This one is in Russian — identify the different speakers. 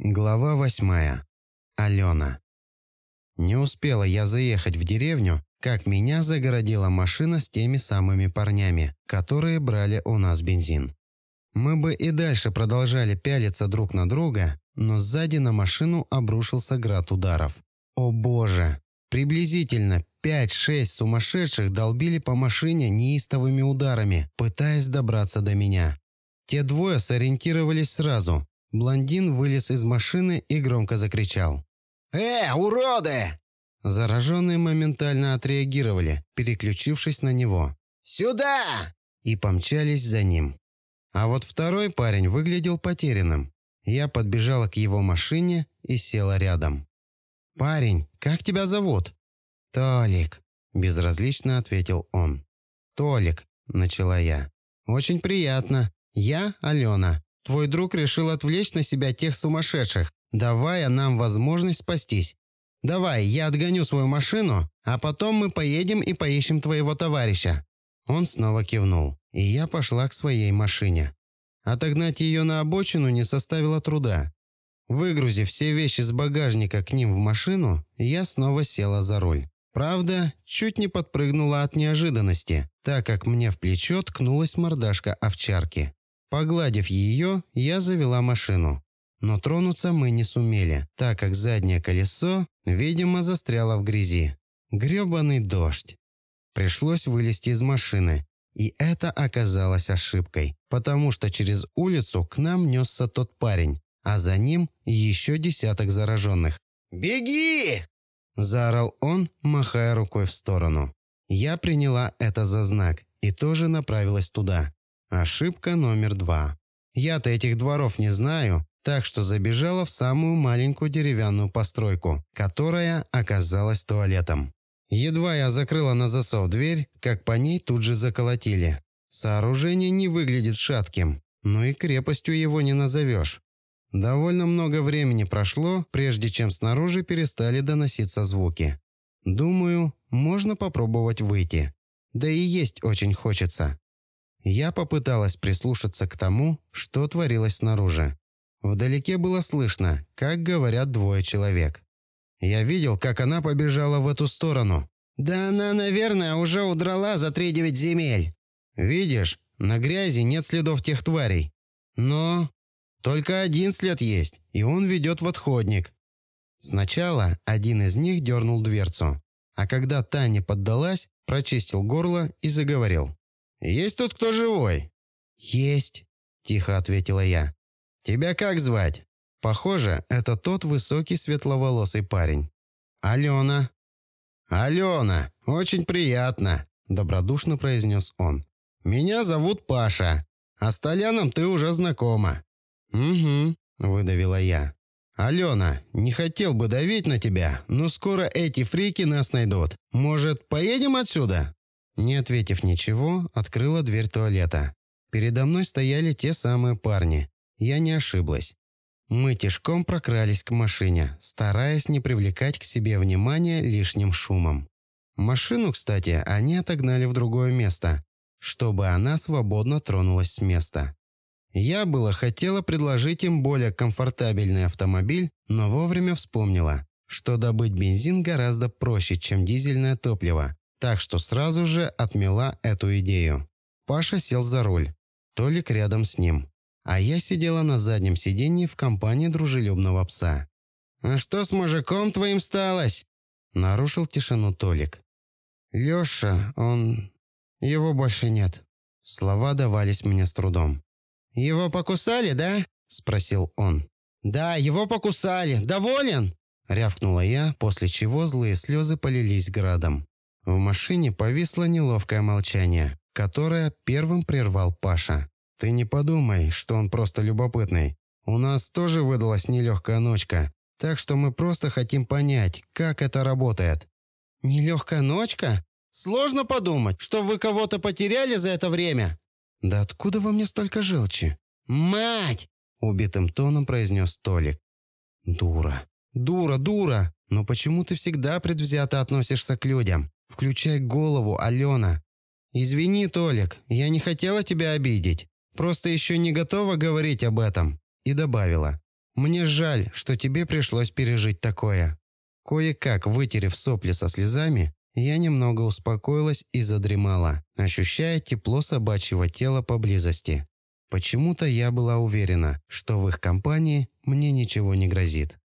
Speaker 1: Глава восьмая. Алена. Не успела я заехать в деревню, как меня загородила машина с теми самыми парнями, которые брали у нас бензин. Мы бы и дальше продолжали пялиться друг на друга, но сзади на машину обрушился град ударов. О боже! Приблизительно 5-6 сумасшедших долбили по машине неистовыми ударами, пытаясь добраться до меня. Те двое сориентировались сразу, Блондин вылез из машины и громко закричал.
Speaker 2: «Э, уроды!»
Speaker 1: Зараженные моментально отреагировали, переключившись на него.
Speaker 2: «Сюда!»
Speaker 1: И помчались за ним. А вот второй парень выглядел потерянным. Я подбежала к его машине и села рядом. «Парень, как тебя зовут?»
Speaker 2: «Толик», –
Speaker 1: безразлично ответил он. «Толик», – начала я. «Очень приятно. Я Алена. Твой друг решил отвлечь на себя тех сумасшедших, давая нам возможность спастись. Давай, я отгоню свою машину, а потом мы поедем и поищем твоего товарища». Он снова кивнул, и я пошла к своей машине. Отогнать ее на обочину не составило труда. Выгрузив все вещи с багажника к ним в машину, я снова села за руль. Правда, чуть не подпрыгнула от неожиданности, так как мне в плечо ткнулась мордашка овчарки. Погладив ее, я завела машину. Но тронуться мы не сумели, так как заднее колесо, видимо, застряло в грязи. Гребаный дождь. Пришлось вылезти из машины. И это оказалось ошибкой, потому что через улицу к нам несся тот парень, а за ним еще десяток зараженных.
Speaker 2: «Беги!»
Speaker 1: – заорал он, махая рукой в сторону. Я приняла это за знак и тоже направилась туда. Ошибка номер два. Я-то этих дворов не знаю, так что забежала в самую маленькую деревянную постройку, которая оказалась туалетом. Едва я закрыла на засов дверь, как по ней тут же заколотили. Сооружение не выглядит шатким, но и крепостью его не назовешь. Довольно много времени прошло, прежде чем снаружи перестали доноситься звуки. Думаю, можно попробовать выйти. Да и есть очень хочется. Я попыталась прислушаться к тому, что творилось снаружи. Вдалеке было слышно, как говорят двое человек. Я видел, как она побежала в эту сторону.
Speaker 2: «Да она, наверное, уже удрала за три девять земель».
Speaker 1: «Видишь, на грязи нет следов тех тварей. Но только один след есть, и он ведет в отходник». Сначала один из них дернул дверцу, а когда та не поддалась, прочистил горло и заговорил. «Есть тут кто живой?»
Speaker 2: «Есть», –
Speaker 1: тихо ответила я. «Тебя как звать?» Похоже, это тот высокий светловолосый парень. «Алена». «Алена, очень приятно», – добродушно произнес он. «Меня зовут Паша, а с Толяном ты уже знакома». «Угу», – выдавила я. «Алена, не хотел бы давить на тебя, но скоро эти фрики нас найдут. Может, поедем отсюда?» Не ответив ничего, открыла дверь туалета. Передо мной стояли те самые парни. Я не ошиблась. Мы тяжком прокрались к машине, стараясь не привлекать к себе внимания лишним шумом. Машину, кстати, они отогнали в другое место, чтобы она свободно тронулась с места. Я было хотела предложить им более комфортабельный автомобиль, но вовремя вспомнила, что добыть бензин гораздо проще, чем дизельное топливо, так что сразу же отмела эту идею. Паша сел за руль, Толик рядом с ним, а я сидела на заднем сиденье в компании дружелюбного пса.
Speaker 2: «А что с мужиком твоим сталось?»
Speaker 1: Нарушил тишину Толик.
Speaker 2: «Леша, он... Его больше нет».
Speaker 1: Слова давались мне с трудом.
Speaker 2: «Его покусали, да?»
Speaker 1: Спросил он.
Speaker 2: «Да, его покусали. Доволен?»
Speaker 1: Рявкнула я, после чего злые слезы полились градом. В машине повисло неловкое молчание, которое первым прервал Паша. «Ты не подумай, что он просто любопытный. У нас тоже выдалась нелегкая ночка, так что мы просто хотим понять, как это работает».
Speaker 2: «Нелегкая ночка? Сложно подумать, что вы кого-то потеряли за это время».
Speaker 1: «Да откуда во мне столько желчи?»
Speaker 2: «Мать!»
Speaker 1: – убитым тоном произнес Толик. «Дура, дура, дура! Но почему ты всегда предвзято относишься к людям? Включай голову, Алена. Извини, Толик, я не хотела тебя обидеть. Просто еще не готова говорить об этом. И добавила. Мне жаль, что тебе пришлось пережить такое». Кое-как вытерев сопли со слезами, я немного успокоилась и задремала, ощущая тепло собачьего тела поблизости. Почему-то я была уверена, что в их компании мне ничего не грозит.